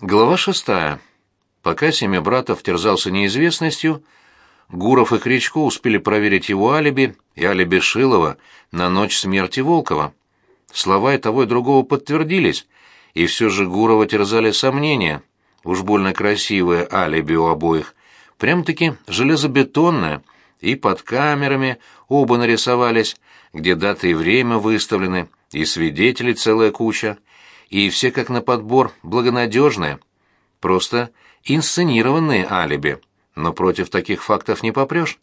Глава шестая. Пока семья братов терзался неизвестностью, Гуров и Кричко успели проверить его алиби и алиби Шилова на ночь смерти Волкова. Слова и того и другого подтвердились, и все же Гурова терзали сомнения. Уж больно красивое алиби у обоих. Прям-таки железобетонное, и под камерами оба нарисовались, где даты и время выставлены, и свидетелей целая куча и все как на подбор благонадежные, просто инсценированные алиби, но против таких фактов не попрешь.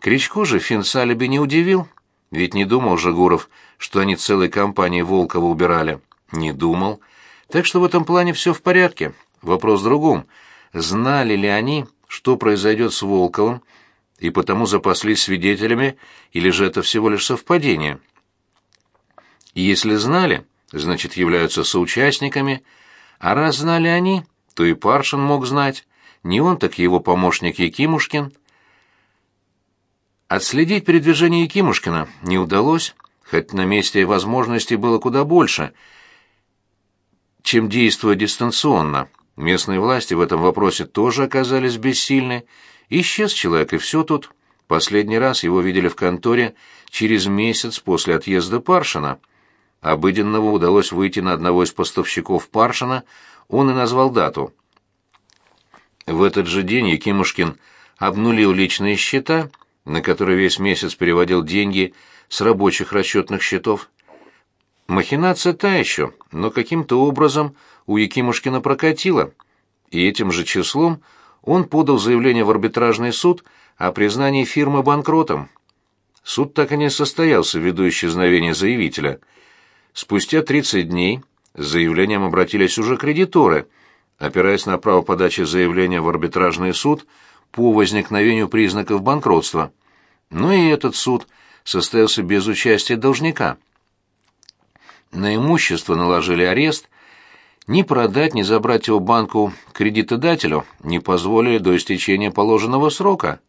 Кричко же Финн с алиби не удивил, ведь не думал же Гуров, что они целой компанией Волкова убирали. Не думал. Так что в этом плане все в порядке. Вопрос в другом. Знали ли они, что произойдет с Волковым, и потому запаслись свидетелями, или же это всего лишь совпадение? Если знали, значит, являются соучастниками, а раз знали они, то и Паршин мог знать, не он, так его помощник Якимушкин. Отследить передвижение Якимушкина не удалось, хоть на месте возможностей было куда больше, чем действуя дистанционно. Местные власти в этом вопросе тоже оказались бессильны. Исчез человек, и все тут. Последний раз его видели в конторе через месяц после отъезда Паршина. Обыденного удалось выйти на одного из поставщиков Паршина, он и назвал дату. В этот же день Якимушкин обнулил личные счета, на которые весь месяц переводил деньги с рабочих расчетных счетов. Махинация та еще, но каким-то образом у Якимушкина прокатила, и этим же числом он подал заявление в арбитражный суд о признании фирмы банкротом. Суд так и не состоялся ввиду исчезновения заявителя – Спустя 30 дней с заявлением обратились уже кредиторы, опираясь на право подачи заявления в арбитражный суд по возникновению признаков банкротства. Но и этот суд состоялся без участия должника. На имущество наложили арест, ни продать, ни забрать его банку кредитодателю не позволили до истечения положенного срока.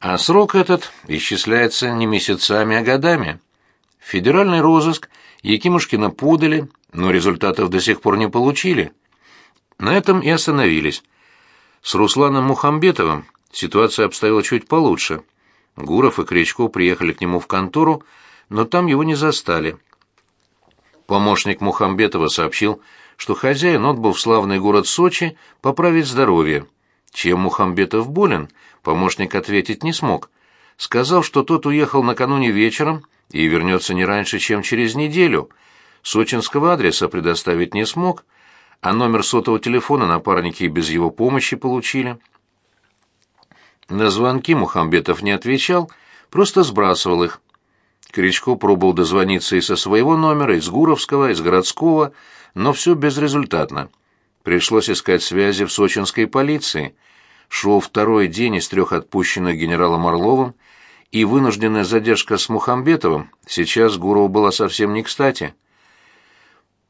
А срок этот исчисляется не месяцами, а годами. Федеральный розыск – Якимушкина подали, но результатов до сих пор не получили. На этом и остановились. С Русланом Мухамбетовым ситуация обстояла чуть получше. Гуров и Кричко приехали к нему в контору, но там его не застали. Помощник Мухамбетова сообщил, что хозяин отбыл в славный город Сочи поправить здоровье. Чем Мухамбетов болен, помощник ответить не смог. Сказал, что тот уехал накануне вечером и вернется не раньше, чем через неделю. Сочинского адреса предоставить не смог, а номер сотового телефона напарники и без его помощи получили. На звонки Мухамбетов не отвечал, просто сбрасывал их. Кричко пробовал дозвониться и со своего номера, из Гуровского, из городского, но все безрезультатно. Пришлось искать связи в сочинской полиции. Шел второй день из трех отпущенных генералом Орловым, и вынужденная задержка с Мухамбетовым сейчас Гуру была совсем не кстати.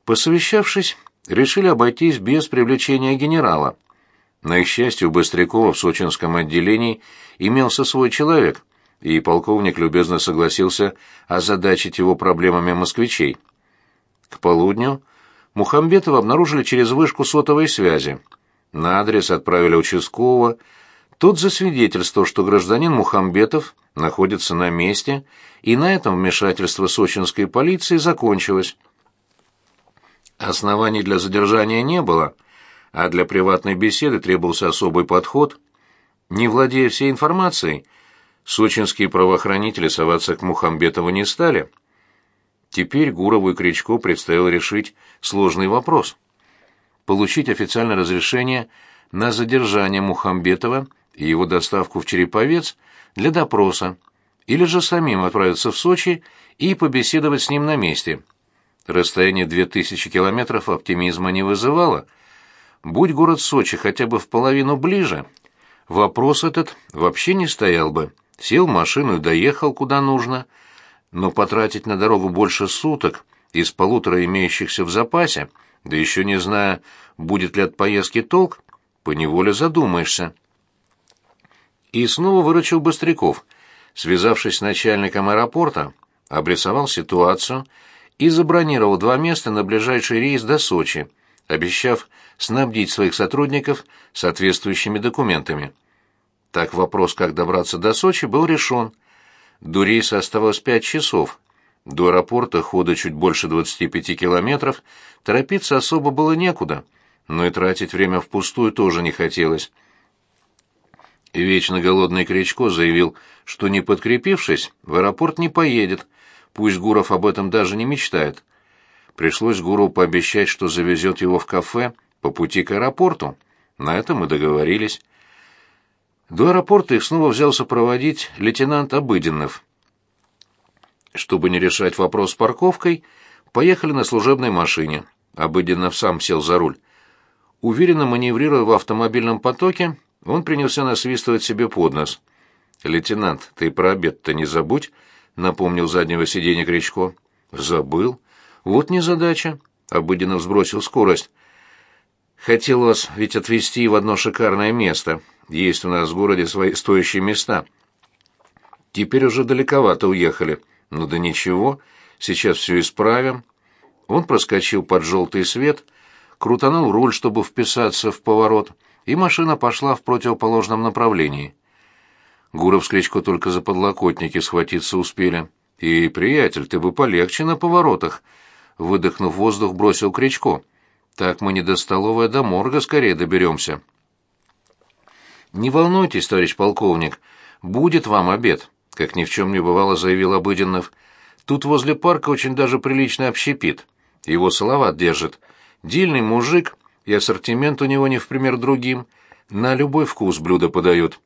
Посовещавшись, решили обойтись без привлечения генерала. На их счастье, у Быстрякова в сочинском отделении имелся свой человек, и полковник любезно согласился озадачить его проблемами москвичей. К полудню Мухамбетова обнаружили через вышку сотовой связи. На адрес отправили участкового, Тут засвидетельство, что гражданин Мухамбетов находится на месте, и на этом вмешательство сочинской полиции закончилось. Оснований для задержания не было, а для приватной беседы требовался особый подход. Не владея всей информацией, сочинские правоохранители соваться к Мухамбетову не стали. Теперь Гурову и Кричко предстояло решить сложный вопрос. Получить официальное разрешение на задержание Мухамбетова – и его доставку в Череповец для допроса, или же самим отправиться в Сочи и побеседовать с ним на месте. Расстояние 2000 километров оптимизма не вызывало. Будь город Сочи хотя бы в половину ближе, вопрос этот вообще не стоял бы. Сел в машину и доехал куда нужно, но потратить на дорогу больше суток из полутора имеющихся в запасе, да еще не зная, будет ли от поездки толк, поневоле задумаешься и снова выручил Быстряков. Связавшись с начальником аэропорта, обрисовал ситуацию и забронировал два места на ближайший рейс до Сочи, обещав снабдить своих сотрудников соответствующими документами. Так вопрос, как добраться до Сочи, был решен. До рейса оставалось пять часов. До аэропорта хода чуть больше 25 километров, торопиться особо было некуда, но и тратить время впустую тоже не хотелось. Вечно голодный Кричко заявил, что не подкрепившись, в аэропорт не поедет, пусть Гуров об этом даже не мечтает. Пришлось Гуру пообещать, что завезет его в кафе по пути к аэропорту. На этом мы договорились. До аэропорта их снова взялся проводить лейтенант Обыденнов. Чтобы не решать вопрос с парковкой, поехали на служебной машине. Обыденнов сам сел за руль. Уверенно маневрируя в автомобильном потоке, он принялся насвистывать себе под нос. «Лейтенант, ты про обед-то не забудь», — напомнил заднего сиденья Кричко. «Забыл? Вот незадача», — обыденно взбросил скорость. «Хотел вас ведь отвезти в одно шикарное место. Есть у нас в городе свои стоящие места». «Теперь уже далековато уехали. Ну да ничего, сейчас все исправим». Он проскочил под желтый свет, крутанул руль, чтобы вписаться в поворот — и машина пошла в противоположном направлении. Гуров с Кричко только за подлокотники схватиться успели. «И, приятель, ты бы полегче на поворотах!» Выдохнув воздух, бросил Кричко. «Так мы не до столовой, а до морга скорее доберемся». «Не волнуйтесь, товарищ полковник, будет вам обед», — как ни в чем не бывало, заявил Обыденнов. «Тут возле парка очень даже прилично общепит. Его салават держит. Дильный мужик, и ассортимент у него не в пример другим. На любой вкус блюда подают.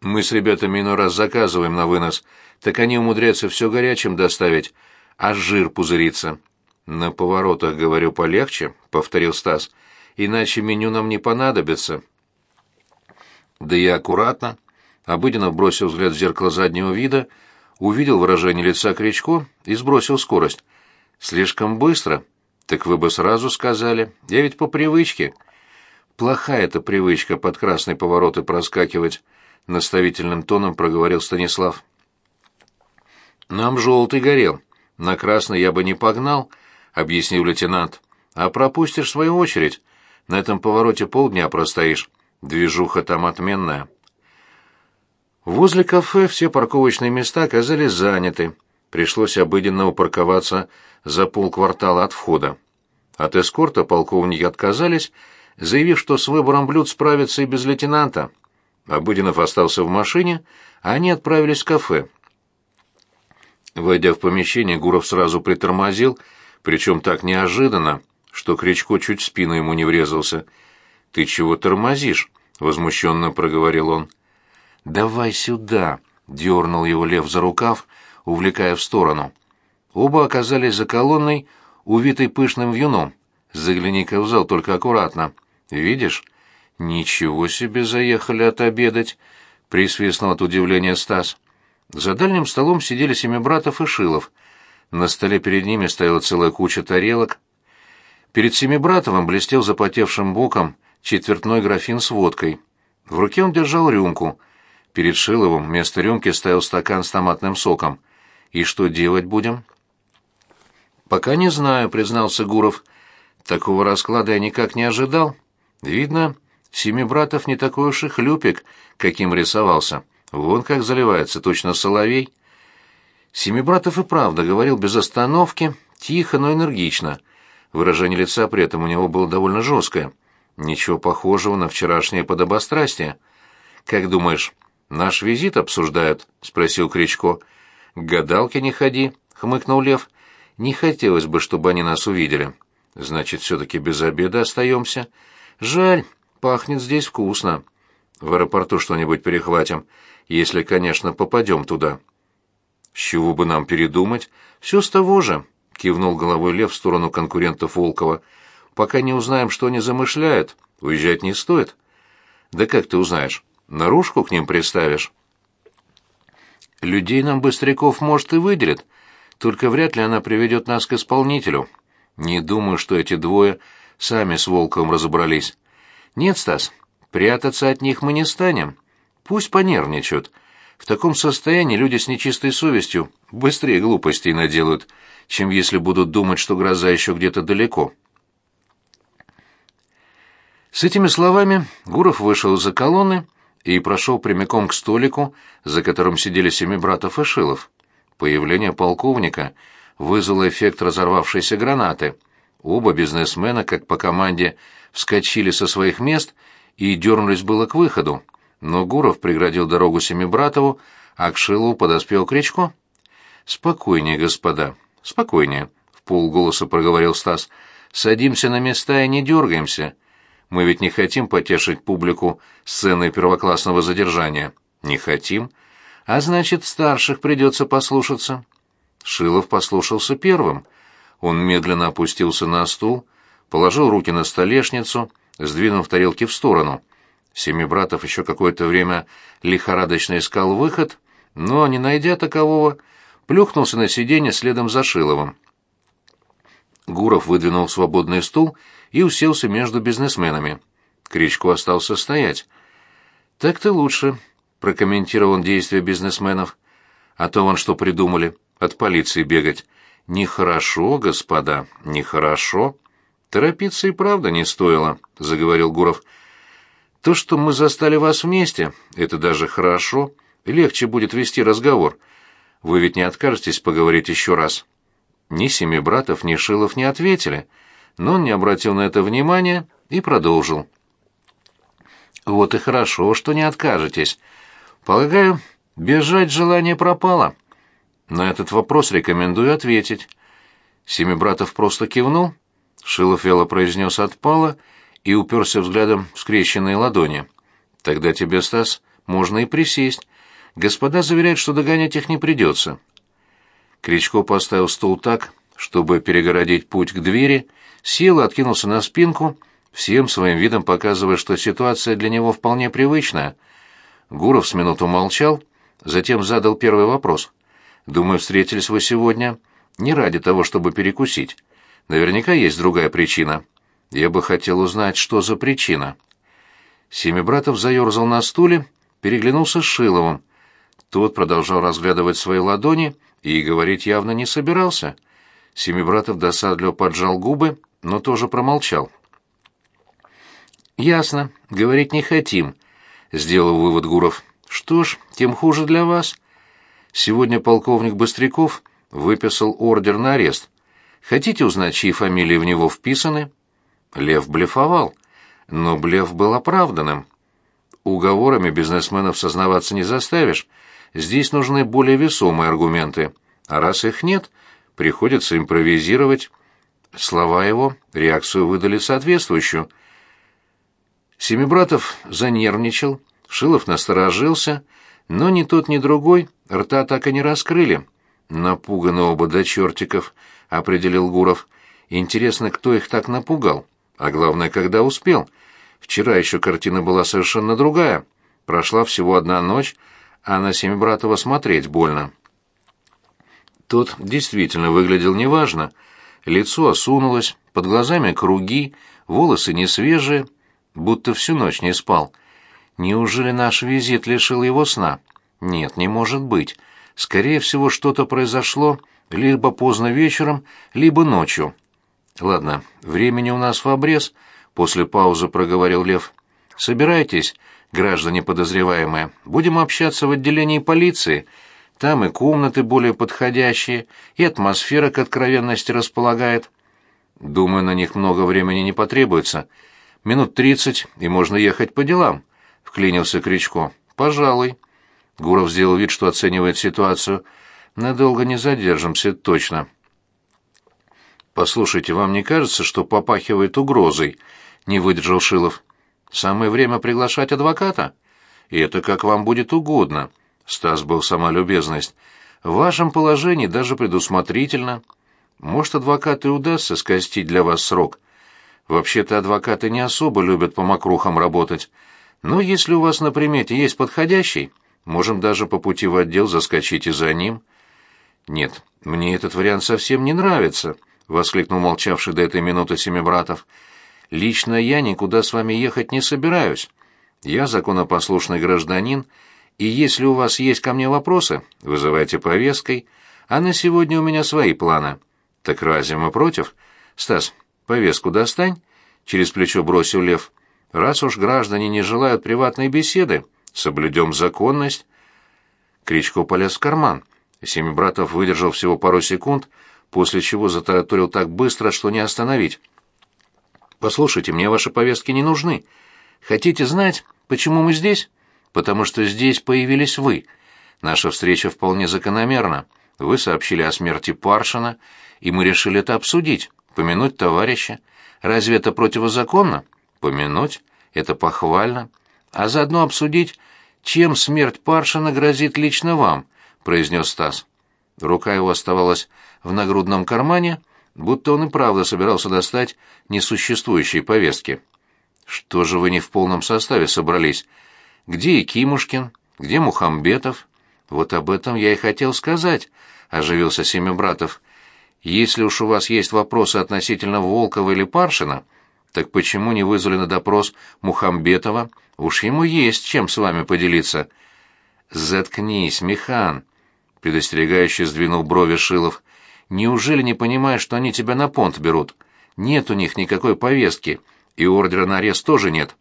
Мы с ребятами иной раз заказываем на вынос, так они умудряются все горячим доставить, а жир пузырится. На поворотах, говорю, полегче, — повторил Стас, — иначе меню нам не понадобится. Да я аккуратно, обыденно бросил взгляд в зеркало заднего вида, увидел выражение лица Кричко и сбросил скорость. Слишком быстро — так вы бы сразу сказали. Я ведь по привычке. Плохая эта привычка под красные повороты проскакивать, наставительным тоном проговорил Станислав. Нам желтый горел. На красный я бы не погнал, объяснил лейтенант. А пропустишь свою очередь. На этом повороте полдня простоишь. Движуха там отменная. Возле кафе все парковочные места оказались заняты. Пришлось обыденно упарковаться за полквартала от входа. От эскорта полковники отказались, заявив, что с выбором блюд справится и без лейтенанта. Обыденов остался в машине, а они отправились в кафе. Войдя в помещение, Гуров сразу притормозил, причем так неожиданно, что Кричко чуть в спину ему не врезался. «Ты чего тормозишь?» — возмущенно проговорил он. «Давай сюда!» — дернул его лев за рукав, увлекая в сторону. Оба оказались за колонной, увитой пышным вьюном. Загляни-ка в зал, только аккуратно. Видишь? Ничего себе заехали отобедать, присвистнул от удивления Стас. За дальним столом сидели семи братов и Шилов. На столе перед ними стояла целая куча тарелок. Перед Семибратовым блестел запотевшим боком четвертной графин с водкой. В руке он держал рюмку. Перед Шиловым вместо рюмки стоял стакан с томатным соком. «И что делать будем?» «Пока не знаю», — признался Гуров. «Такого расклада я никак не ожидал. Видно, семи братов не такой уж и хлюпик, каким рисовался. Вон как заливается, точно соловей». Семибратов и правда говорил без остановки, тихо, но энергично. Выражение лица при этом у него было довольно жесткое. Ничего похожего на вчерашнее подобострастие. «Как думаешь, наш визит обсуждают?» — спросил Кричко. «К гадалке не ходи», — хмыкнул Лев. Не хотелось бы, чтобы они нас увидели. Значит, все-таки без обеда остаемся. Жаль, пахнет здесь вкусно. В аэропорту что-нибудь перехватим, если, конечно, попадем туда. С чего бы нам передумать? Все с того же, кивнул головой Лев в сторону конкурентов Волкова. Пока не узнаем, что они замышляют, уезжать не стоит. Да как ты узнаешь? Наружку к ним приставишь? Людей нам быстряков, может, и выделят. — только вряд ли она приведет нас к исполнителю. Не думаю, что эти двое сами с волком разобрались. Нет, Стас, прятаться от них мы не станем. Пусть понервничают. В таком состоянии люди с нечистой совестью быстрее глупостей наделают, чем если будут думать, что гроза еще где-то далеко. С этими словами Гуров вышел из-за колонны и прошел прямиком к столику, за которым сидели семи братов Ишилов. Появление полковника вызвало эффект разорвавшейся гранаты. Оба бизнесмена, как по команде, вскочили со своих мест и дернулись было к выходу. Но Гуров преградил дорогу Семибратову, а к Шилу подоспел Кричко. «Спокойнее, господа, спокойнее», — в полголоса проговорил Стас. «Садимся на места и не дергаемся. Мы ведь не хотим потешить публику сценой первоклассного задержания». «Не хотим», — а значит, старших придется послушаться. Шилов послушался первым. Он медленно опустился на стул, положил руки на столешницу, сдвинув тарелки в сторону. Семи братов еще какое-то время лихорадочно искал выход, но, не найдя такового, плюхнулся на сиденье следом за Шиловым. Гуров выдвинул свободный стул и уселся между бизнесменами. Кричко остался стоять. «Так-то лучше», прокомментировал действия бизнесменов. А то вон что придумали, от полиции бегать. Нехорошо, господа, нехорошо. Торопиться и правда не стоило, заговорил Гуров. То, что мы застали вас вместе, это даже хорошо. Легче будет вести разговор. Вы ведь не откажетесь поговорить еще раз. Ни семи братов, ни Шилов не ответили, но он не обратил на это внимания и продолжил. Вот и хорошо, что не откажетесь. Полагаю, бежать желание пропало. На этот вопрос рекомендую ответить. Семи братов просто кивнул. Шилов вело произнес «отпало» и уперся взглядом в скрещенные ладони. «Тогда тебе, Стас, можно и присесть. Господа заверяют, что догонять их не придется». Кричко поставил стул так, чтобы перегородить путь к двери, сел и откинулся на спинку, всем своим видом показывая, что ситуация для него вполне привычная — Гуров с минуту молчал, затем задал первый вопрос. «Думаю, встретились вы сегодня не ради того, чтобы перекусить. Наверняка есть другая причина. Я бы хотел узнать, что за причина». Семибратов заерзал на стуле, переглянулся с Шиловым. Тот продолжал разглядывать свои ладони и говорить явно не собирался. Семибратов досадливо поджал губы, но тоже промолчал. «Ясно, говорить не хотим», сделал вывод Гуров. Что ж, тем хуже для вас. Сегодня полковник Быстряков выписал ордер на арест. Хотите узнать, чьи фамилии в него вписаны? Лев блефовал, но блеф был оправданным. Уговорами бизнесменов сознаваться не заставишь. Здесь нужны более весомые аргументы. А раз их нет, приходится импровизировать. Слова его реакцию выдали соответствующую – Семибратов занервничал, Шилов насторожился, но ни тот, ни другой рта так и не раскрыли. «Напуганы оба до чертиков», — определил Гуров. «Интересно, кто их так напугал? А главное, когда успел? Вчера еще картина была совершенно другая. Прошла всего одна ночь, а на Семибратова смотреть больно». Тот действительно выглядел неважно. Лицо осунулось, под глазами круги, волосы несвежие, будто всю ночь не спал. Неужели наш визит лишил его сна? Нет, не может быть. Скорее всего, что-то произошло либо поздно вечером, либо ночью. Ладно, времени у нас в обрез, после паузы проговорил Лев. Собирайтесь, граждане подозреваемые. Будем общаться в отделении полиции. Там и комнаты более подходящие, и атмосфера к откровенности располагает. Думаю, на них много времени не потребуется. Минут тридцать, и можно ехать по делам», — вклинился Кричко. «Пожалуй». Гуров сделал вид, что оценивает ситуацию. «Надолго не задержимся, точно». «Послушайте, вам не кажется, что попахивает угрозой?» — не выдержал Шилов. «Самое время приглашать адвоката?» «И это как вам будет угодно», — Стас был сама любезность. «В вашем положении даже предусмотрительно. Может, адвокат и удастся скостить для вас срок» Вообще-то адвокаты не особо любят по мокрухам работать. Но если у вас на примете есть подходящий, можем даже по пути в отдел заскочить и за ним». «Нет, мне этот вариант совсем не нравится», — воскликнул молчавший до этой минуты семи братов. «Лично я никуда с вами ехать не собираюсь. Я законопослушный гражданин, и если у вас есть ко мне вопросы, вызывайте повесткой, а на сегодня у меня свои планы». «Так разве мы против?» «Стас, «Повестку достань», — через плечо бросил Лев. «Раз уж граждане не желают приватной беседы, соблюдем законность». Кричко полез в карман. Семь братов выдержал всего пару секунд, после чего затараторил так быстро, что не остановить. «Послушайте, мне ваши повестки не нужны. Хотите знать, почему мы здесь? Потому что здесь появились вы. Наша встреча вполне закономерна. Вы сообщили о смерти Паршина, и мы решили это обсудить помянуть товарища. Разве это противозаконно? Помянуть — это похвально. А заодно обсудить, чем смерть Паршина грозит лично вам, — произнес Стас. Рука его оставалась в нагрудном кармане, будто он и правда собирался достать несуществующие повестки. «Что же вы не в полном составе собрались? Где Якимушкин? Где Мухамбетов?» «Вот об этом я и хотел сказать», — оживился Семибратов. Если уж у вас есть вопросы относительно Волкова или Паршина, так почему не вызвали на допрос Мухамбетова? Уж ему есть чем с вами поделиться. Заткнись, Механ! предостерегающе сдвинул брови Шилов. Неужели не понимаешь, что они тебя на понт берут? Нет у них никакой повестки, и ордера на арест тоже нет.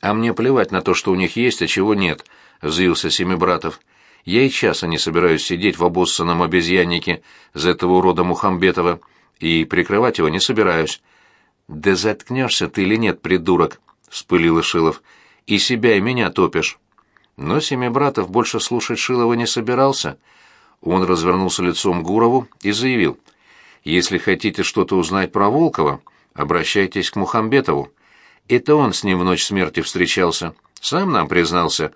А мне плевать на то, что у них есть, а чего нет, взвился Семибратов. братов. Я и часа не собираюсь сидеть в обоссанном обезьяннике за этого урода Мухамбетова, и прикрывать его не собираюсь. «Да заткнешься ты или нет, придурок!» — вспылил Шилов. «И себя, и меня топишь!» Но «Семи братов» больше слушать Шилова не собирался. Он развернулся лицом к Гурову и заявил. «Если хотите что-то узнать про Волкова, обращайтесь к Мухамбетову. Это он с ним в ночь смерти встречался. Сам нам признался».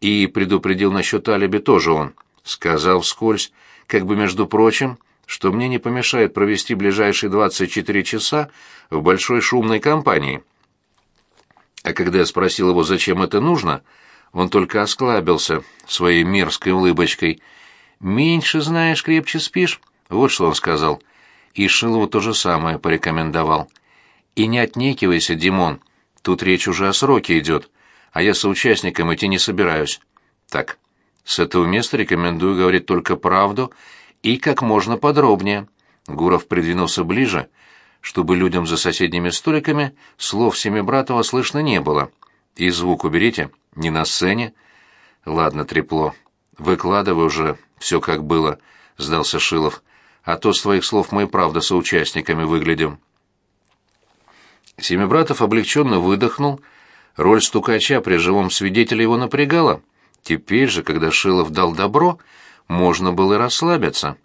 И предупредил насчет алиби тоже он. Сказал вскользь, как бы между прочим, что мне не помешает провести ближайшие 24 часа в большой шумной компании. А когда я спросил его, зачем это нужно, он только осклабился своей мерзкой улыбочкой. «Меньше знаешь, крепче спишь», — вот что он сказал. И Шилову то же самое порекомендовал. «И не отнекивайся, Димон, тут речь уже о сроке идет а я соучастником идти не собираюсь. Так, с этого места рекомендую говорить только правду и как можно подробнее. Гуров придвинулся ближе, чтобы людям за соседними столиками слов Семибратова слышно не было. И звук уберите, не на сцене. Ладно, трепло. Выкладывай уже все как было, сдался Шилов. А то с твоих слов мы и правда соучастниками выглядим. Семибратов облегченно выдохнул, Роль стукача при живом свидетеле его напрягала. Теперь же, когда Шилов дал добро, можно было расслабиться.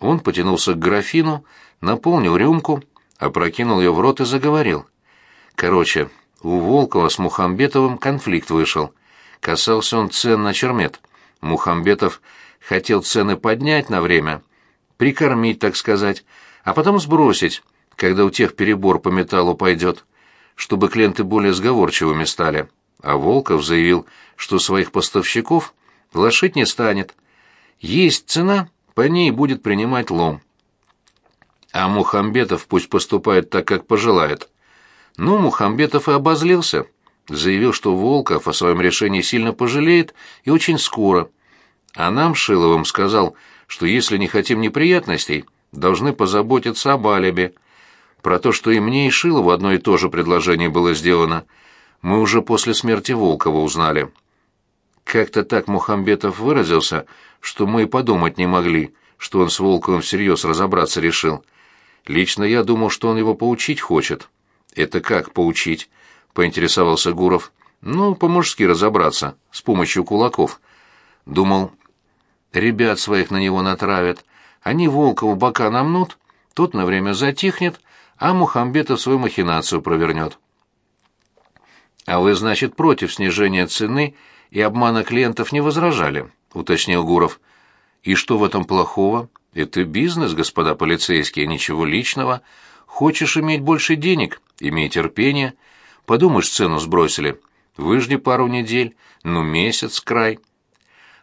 Он потянулся к графину, наполнил рюмку, опрокинул ее в рот и заговорил. Короче, у Волкова с Мухамбетовым конфликт вышел. Касался он цен на чермет. Мухамбетов хотел цены поднять на время, прикормить, так сказать, а потом сбросить, когда у тех перебор по металлу пойдет чтобы клиенты более сговорчивыми стали, а Волков заявил, что своих поставщиков глашить не станет. Есть цена, по ней будет принимать лом. А Мухамбетов пусть поступает так, как пожелает. Но Мухамбетов и обозлился, заявил, что Волков о своем решении сильно пожалеет и очень скоро. А нам, Шиловым, сказал, что если не хотим неприятностей, должны позаботиться об алиби – про то, что и мне, и Шилову одно и то же предложение было сделано, мы уже после смерти Волкова узнали. Как-то так Мухамбетов выразился, что мы и подумать не могли, что он с Волковым всерьез разобраться решил. Лично я думал, что он его поучить хочет. «Это как поучить?» — поинтересовался Гуров. «Ну, по-мужски разобраться, с помощью кулаков». Думал, ребят своих на него натравят. Они Волкову бока намнут, тот на время затихнет, а Мухамбетов свою махинацию провернет. «А вы, значит, против снижения цены и обмана клиентов не возражали?» — уточнил Гуров. «И что в этом плохого? Это бизнес, господа полицейские, ничего личного. Хочешь иметь больше денег? Имей терпение. Подумаешь, цену сбросили. Выжди пару недель, ну месяц край.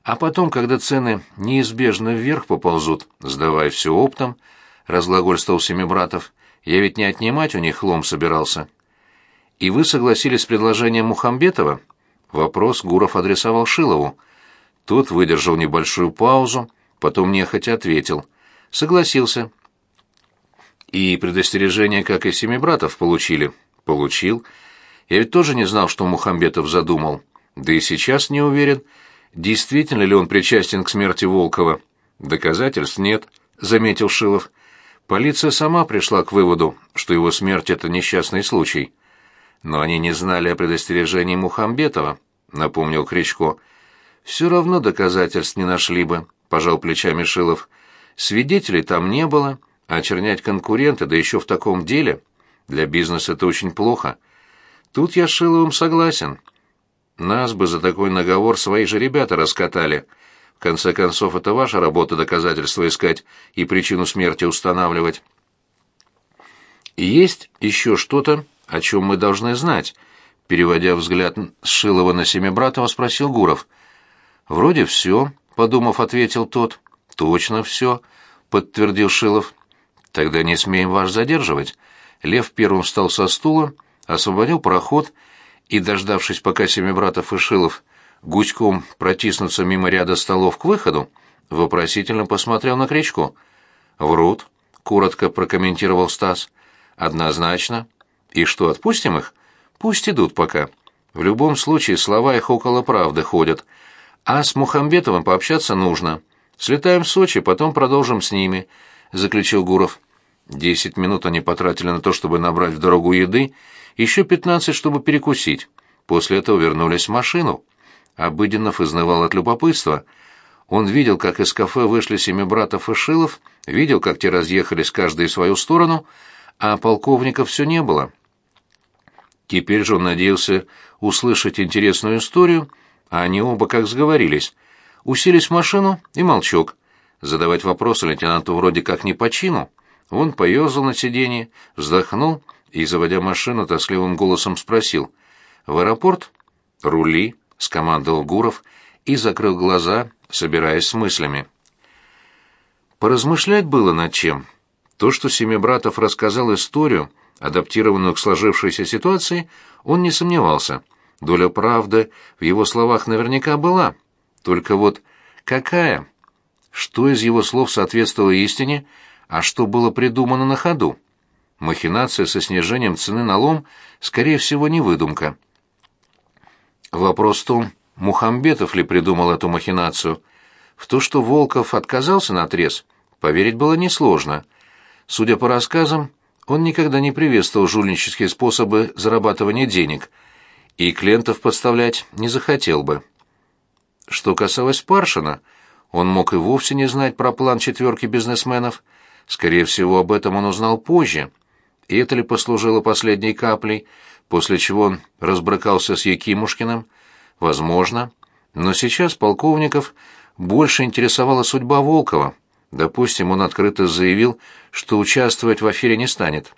А потом, когда цены неизбежно вверх поползут, сдавай все оптом», — разглагольствовал Семибратов, — я ведь не отнимать у них лом собирался. И вы согласились с предложением Мухамбетова? Вопрос Гуров адресовал Шилову. Тот выдержал небольшую паузу, потом нехотя ответил. Согласился. И предостережение, как и семи братов, получили. Получил. Я ведь тоже не знал, что Мухамбетов задумал. Да и сейчас не уверен, действительно ли он причастен к смерти Волкова. Доказательств нет, заметил Шилов. — Полиция сама пришла к выводу, что его смерть — это несчастный случай. Но они не знали о предостережении Мухамбетова, — напомнил Кричко. «Все равно доказательств не нашли бы», — пожал плечами Шилов. «Свидетелей там не было, а очернять конкурента, да еще в таком деле, для бизнеса это очень плохо. Тут я с Шиловым согласен. Нас бы за такой наговор свои же ребята раскатали». В конце концов, это ваша работа доказательства искать и причину смерти устанавливать. Есть еще что-то, о чем мы должны знать? Переводя взгляд с Шилова на Семибратова, спросил Гуров. Вроде все, подумав, ответил тот. Точно все, подтвердил Шилов. Тогда не смеем вас задерживать. Лев первым встал со стула, освободил проход и, дождавшись, пока Семибратов и Шилов гуськом протиснуться мимо ряда столов к выходу, вопросительно посмотрел на Кричко. «Врут», — коротко прокомментировал Стас. «Однозначно. И что, отпустим их? Пусть идут пока. В любом случае слова их около правды ходят. А с Мухамбетовым пообщаться нужно. Слетаем в Сочи, потом продолжим с ними», — заключил Гуров. Десять минут они потратили на то, чтобы набрать в дорогу еды, еще пятнадцать, чтобы перекусить. После этого вернулись в машину. Обыденнов изнывал от любопытства. Он видел, как из кафе вышли семи братов и Шилов, видел, как те разъехались каждый в свою сторону, а полковника все не было. Теперь же он надеялся услышать интересную историю, а они оба как сговорились. Уселись в машину и молчок. Задавать вопросы лейтенанту вроде как не по чину. Он поёрзал на сиденье, вздохнул и, заводя машину, тоскливым голосом спросил. «В аэропорт? Рули?» — скомандовал Гуров и закрыл глаза, собираясь с мыслями. Поразмышлять было над чем. То, что Семибратов рассказал историю, адаптированную к сложившейся ситуации, он не сомневался. Доля правды в его словах наверняка была. Только вот какая? Что из его слов соответствовало истине, а что было придумано на ходу? Махинация со снижением цены на лом, скорее всего, не выдумка. Вопрос в том, Мухамбетов ли придумал эту махинацию. В то, что Волков отказался на отрез, поверить было несложно. Судя по рассказам, он никогда не приветствовал жульнические способы зарабатывания денег, и клиентов подставлять не захотел бы. Что касалось Паршина, он мог и вовсе не знать про план четверки бизнесменов. Скорее всего, об этом он узнал позже. И это ли послужило последней каплей, после чего он разбрыкался с Якимушкиным, возможно, но сейчас полковников больше интересовала судьба Волкова. Допустим, он открыто заявил, что участвовать в афере не станет.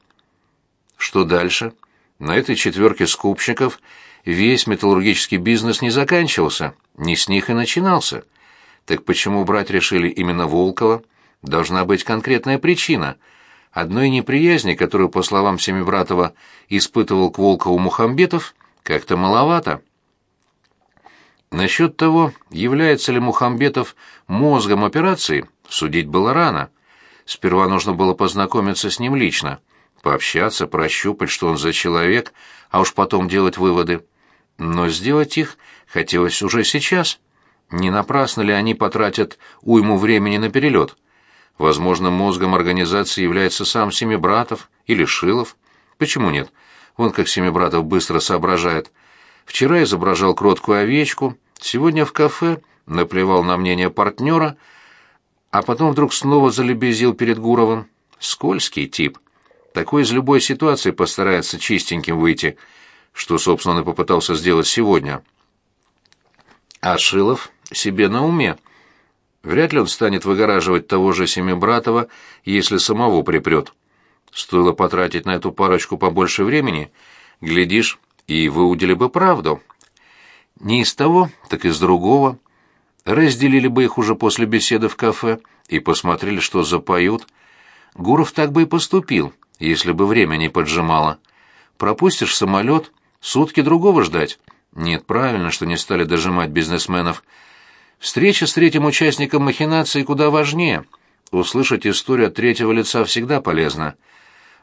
Что дальше? На этой четверке скупщиков весь металлургический бизнес не заканчивался, не с них и начинался. Так почему брать решили именно Волкова? Должна быть конкретная причина — Одной неприязни, которую, по словам Семибратова, испытывал к Волкову Мухамбетов, как-то маловато. Насчет того, является ли Мухамбетов мозгом операции, судить было рано. Сперва нужно было познакомиться с ним лично, пообщаться, прощупать, что он за человек, а уж потом делать выводы. Но сделать их хотелось уже сейчас. Не напрасно ли они потратят уйму времени на перелет? Возможно, мозгом организации является сам Семибратов или Шилов. Почему нет? Вон как Семибратов быстро соображает. Вчера изображал кроткую овечку, сегодня в кафе, наплевал на мнение партнера, а потом вдруг снова залебезил перед Гуровым. Скользкий тип. Такой из любой ситуации постарается чистеньким выйти, что, собственно, он и попытался сделать сегодня. А Шилов себе на уме. Вряд ли он станет выгораживать того же Семибратова, если самого припрет. Стоило потратить на эту парочку побольше времени, глядишь, и выудили бы правду. Не из того, так из другого. Разделили бы их уже после беседы в кафе и посмотрели, что запоют. Гуров так бы и поступил, если бы время не поджимало. Пропустишь самолет, сутки другого ждать. Нет, правильно, что не стали дожимать бизнесменов. Встреча с третьим участником махинации куда важнее. Услышать историю от третьего лица всегда полезно.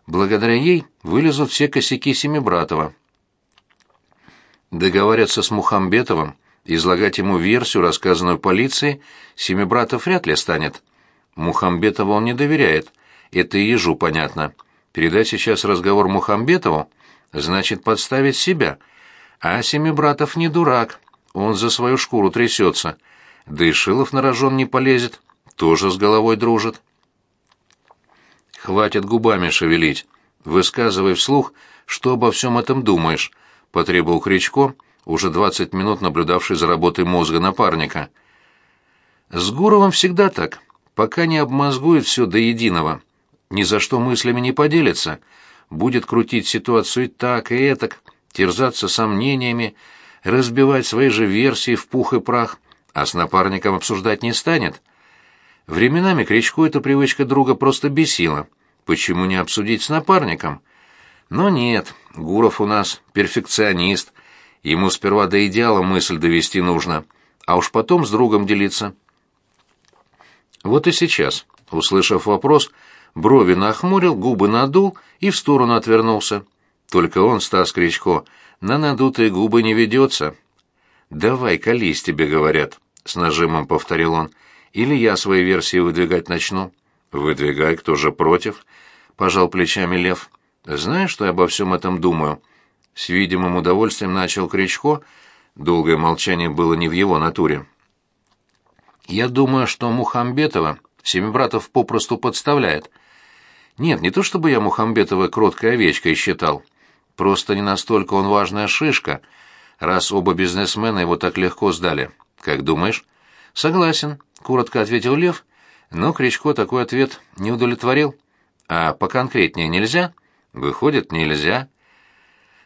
Благодаря ей вылезут все косяки Семибратова. Договариваться с Мухамбетовым, излагать ему версию, рассказанную полиции, Семибратов вряд ли станет. Мухамбетову он не доверяет. Это и ежу понятно. Передать сейчас разговор Мухамбетову значит подставить себя. А Семибратов не дурак. Он за свою шкуру трясется. Да и Шилов на рожон не полезет, тоже с головой дружит. «Хватит губами шевелить. Высказывай вслух, что обо всем этом думаешь», — потребовал Кричко, уже двадцать минут наблюдавший за работой мозга напарника. «С Гуровым всегда так, пока не обмозгует все до единого. Ни за что мыслями не поделится. Будет крутить ситуацию и так, и этак, терзаться сомнениями, разбивать свои же версии в пух и прах а с напарником обсуждать не станет. Временами Кричко эта привычка друга просто бесила. Почему не обсудить с напарником? Но нет, Гуров у нас перфекционист. Ему сперва до идеала мысль довести нужно, а уж потом с другом делиться. Вот и сейчас, услышав вопрос, брови нахмурил, губы надул и в сторону отвернулся. Только он, Стас Кричко, на надутые губы не ведется. «Давай, колись, тебе говорят». — с нажимом повторил он. «Или я свои версии выдвигать начну?» «Выдвигай, кто же против?» — пожал плечами Лев. «Знаешь, что я обо всем этом думаю?» С видимым удовольствием начал Кричко. Долгое молчание было не в его натуре. «Я думаю, что Мухамбетова Семибратов попросту подставляет. Нет, не то чтобы я Мухамбетова кроткой овечкой считал. Просто не настолько он важная шишка, раз оба бизнесмена его так легко сдали». «Как думаешь?» «Согласен», — коротко ответил Лев, но Кричко такой ответ не удовлетворил. «А поконкретнее нельзя?» «Выходит, нельзя».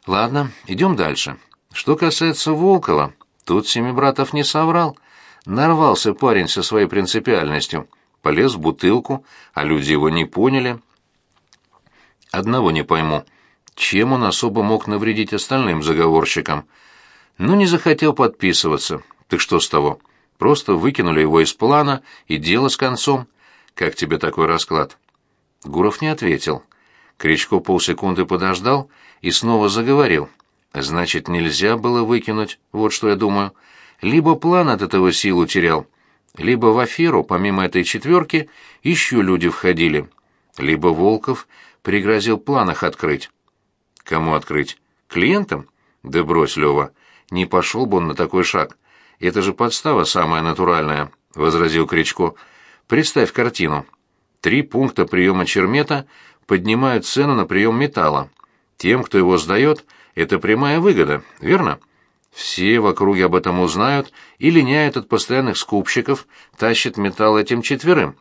«Ладно, идем дальше. Что касается Волкова, тут семи братов не соврал. Нарвался парень со своей принципиальностью. Полез в бутылку, а люди его не поняли. Одного не пойму. Чем он особо мог навредить остальным заговорщикам?» Ну, не захотел подписываться, ты что с того? Просто выкинули его из плана, и дело с концом. Как тебе такой расклад?» Гуров не ответил. Кричко полсекунды подождал и снова заговорил. «Значит, нельзя было выкинуть, вот что я думаю. Либо план от этого силу терял, либо в аферу, помимо этой четверки, еще люди входили, либо Волков пригрозил планах открыть». «Кому открыть? Клиентам?» «Да брось, Лева, не пошел бы он на такой шаг. Это же подстава самая натуральная, возразил Кричко. Представь картину. Три пункта приема чермета поднимают цену на прием металла. Тем, кто его сдает, это прямая выгода, верно? Все в округе об этом узнают и линяют от постоянных скупщиков, тащат металл этим четверым.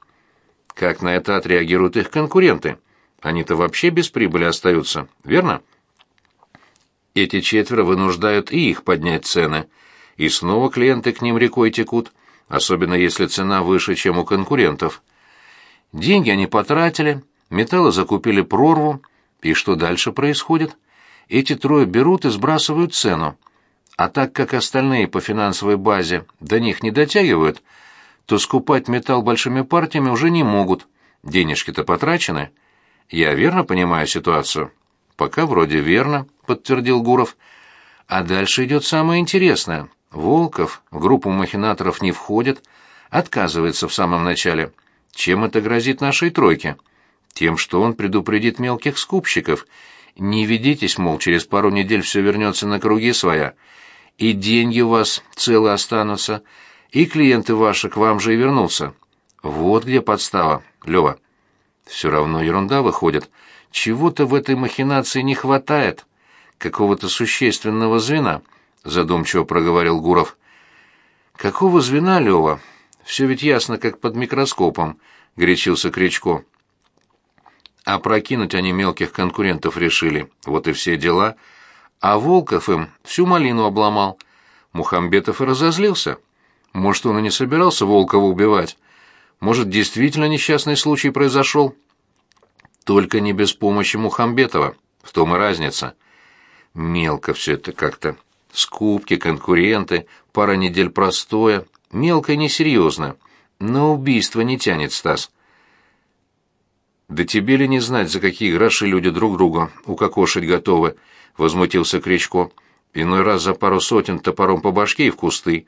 Как на это отреагируют их конкуренты? Они-то вообще без прибыли остаются, верно? Эти четверо вынуждают и их поднять цены – и снова клиенты к ним рекой текут, особенно если цена выше, чем у конкурентов. Деньги они потратили, металла закупили прорву, и что дальше происходит? Эти трое берут и сбрасывают цену. А так как остальные по финансовой базе до них не дотягивают, то скупать металл большими партиями уже не могут. Денежки-то потрачены. Я верно понимаю ситуацию? Пока вроде верно, подтвердил Гуров. А дальше идет самое интересное. Волков в группу махинаторов не входит, отказывается в самом начале. Чем это грозит нашей тройке? Тем, что он предупредит мелких скупщиков. Не ведитесь, мол, через пару недель все вернется на круги своя. И деньги у вас целы останутся, и клиенты ваши к вам же и вернутся. Вот где подстава, Лева. Все равно ерунда выходит. Чего-то в этой махинации не хватает. Какого-то существенного звена — задумчиво проговорил Гуров. Какого звена, Лева? Все ведь ясно, как под микроскопом, горячился Кричко. А прокинуть они мелких конкурентов решили, вот и все дела. А Волков им всю малину обломал. Мухамбетов и разозлился. Может, он и не собирался Волкова убивать. Может, действительно несчастный случай произошел? Только не без помощи Мухамбетова. В том и разница. Мелко все это как-то, Скупки, конкуренты, пара недель простое, мелко и несерьезно. но убийство не тянет, Стас. «Да тебе ли не знать, за какие гроши люди друг друга укокошить готовы?» — возмутился Кричко. «Иной раз за пару сотен топором по башке и в кусты.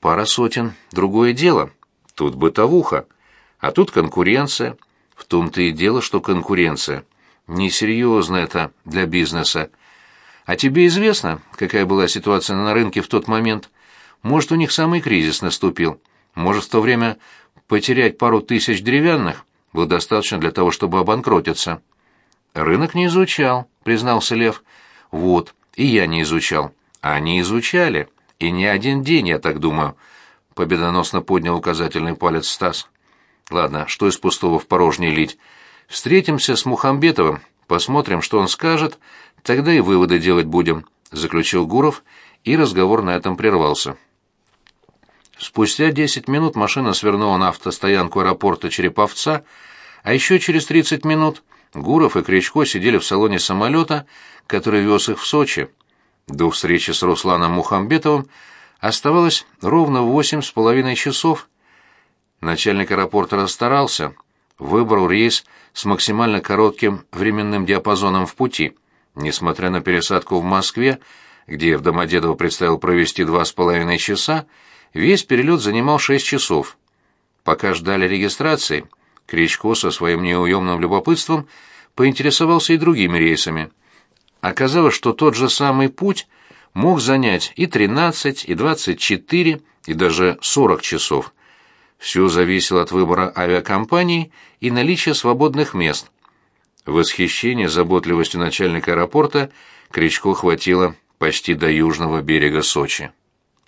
Пара сотен — другое дело. Тут бытовуха, а тут конкуренция. В том-то и дело, что конкуренция. Несерьезно это для бизнеса. А тебе известно, какая была ситуация на рынке в тот момент? Может, у них самый кризис наступил. Может, в то время потерять пару тысяч деревянных было достаточно для того, чтобы обанкротиться. Рынок не изучал, признался Лев. Вот, и я не изучал. Они изучали, и не один день, я так думаю. Победоносно поднял указательный палец Стас. Ладно, что из пустого в порожнее лить? Встретимся с Мухамбетовым, посмотрим, что он скажет, Тогда и выводы делать будем», — заключил Гуров, и разговор на этом прервался. Спустя 10 минут машина свернула на автостоянку аэропорта Череповца, а еще через 30 минут Гуров и Кричко сидели в салоне самолета, который вез их в Сочи. До встречи с Русланом Мухамбетовым оставалось ровно восемь с половиной часов. Начальник аэропорта расстарался, выбрал рейс с максимально коротким временным диапазоном в пути — Несмотря на пересадку в Москве, где в Домодедово предстояло провести два с половиной часа, весь перелет занимал шесть часов. Пока ждали регистрации, Кричко со своим неуемным любопытством поинтересовался и другими рейсами. Оказалось, что тот же самый путь мог занять и 13, и 24, и даже 40 часов. Все зависело от выбора авиакомпаний и наличия свободных мест. Восхищение заботливостью начальника аэропорта Кричко хватило почти до южного берега Сочи.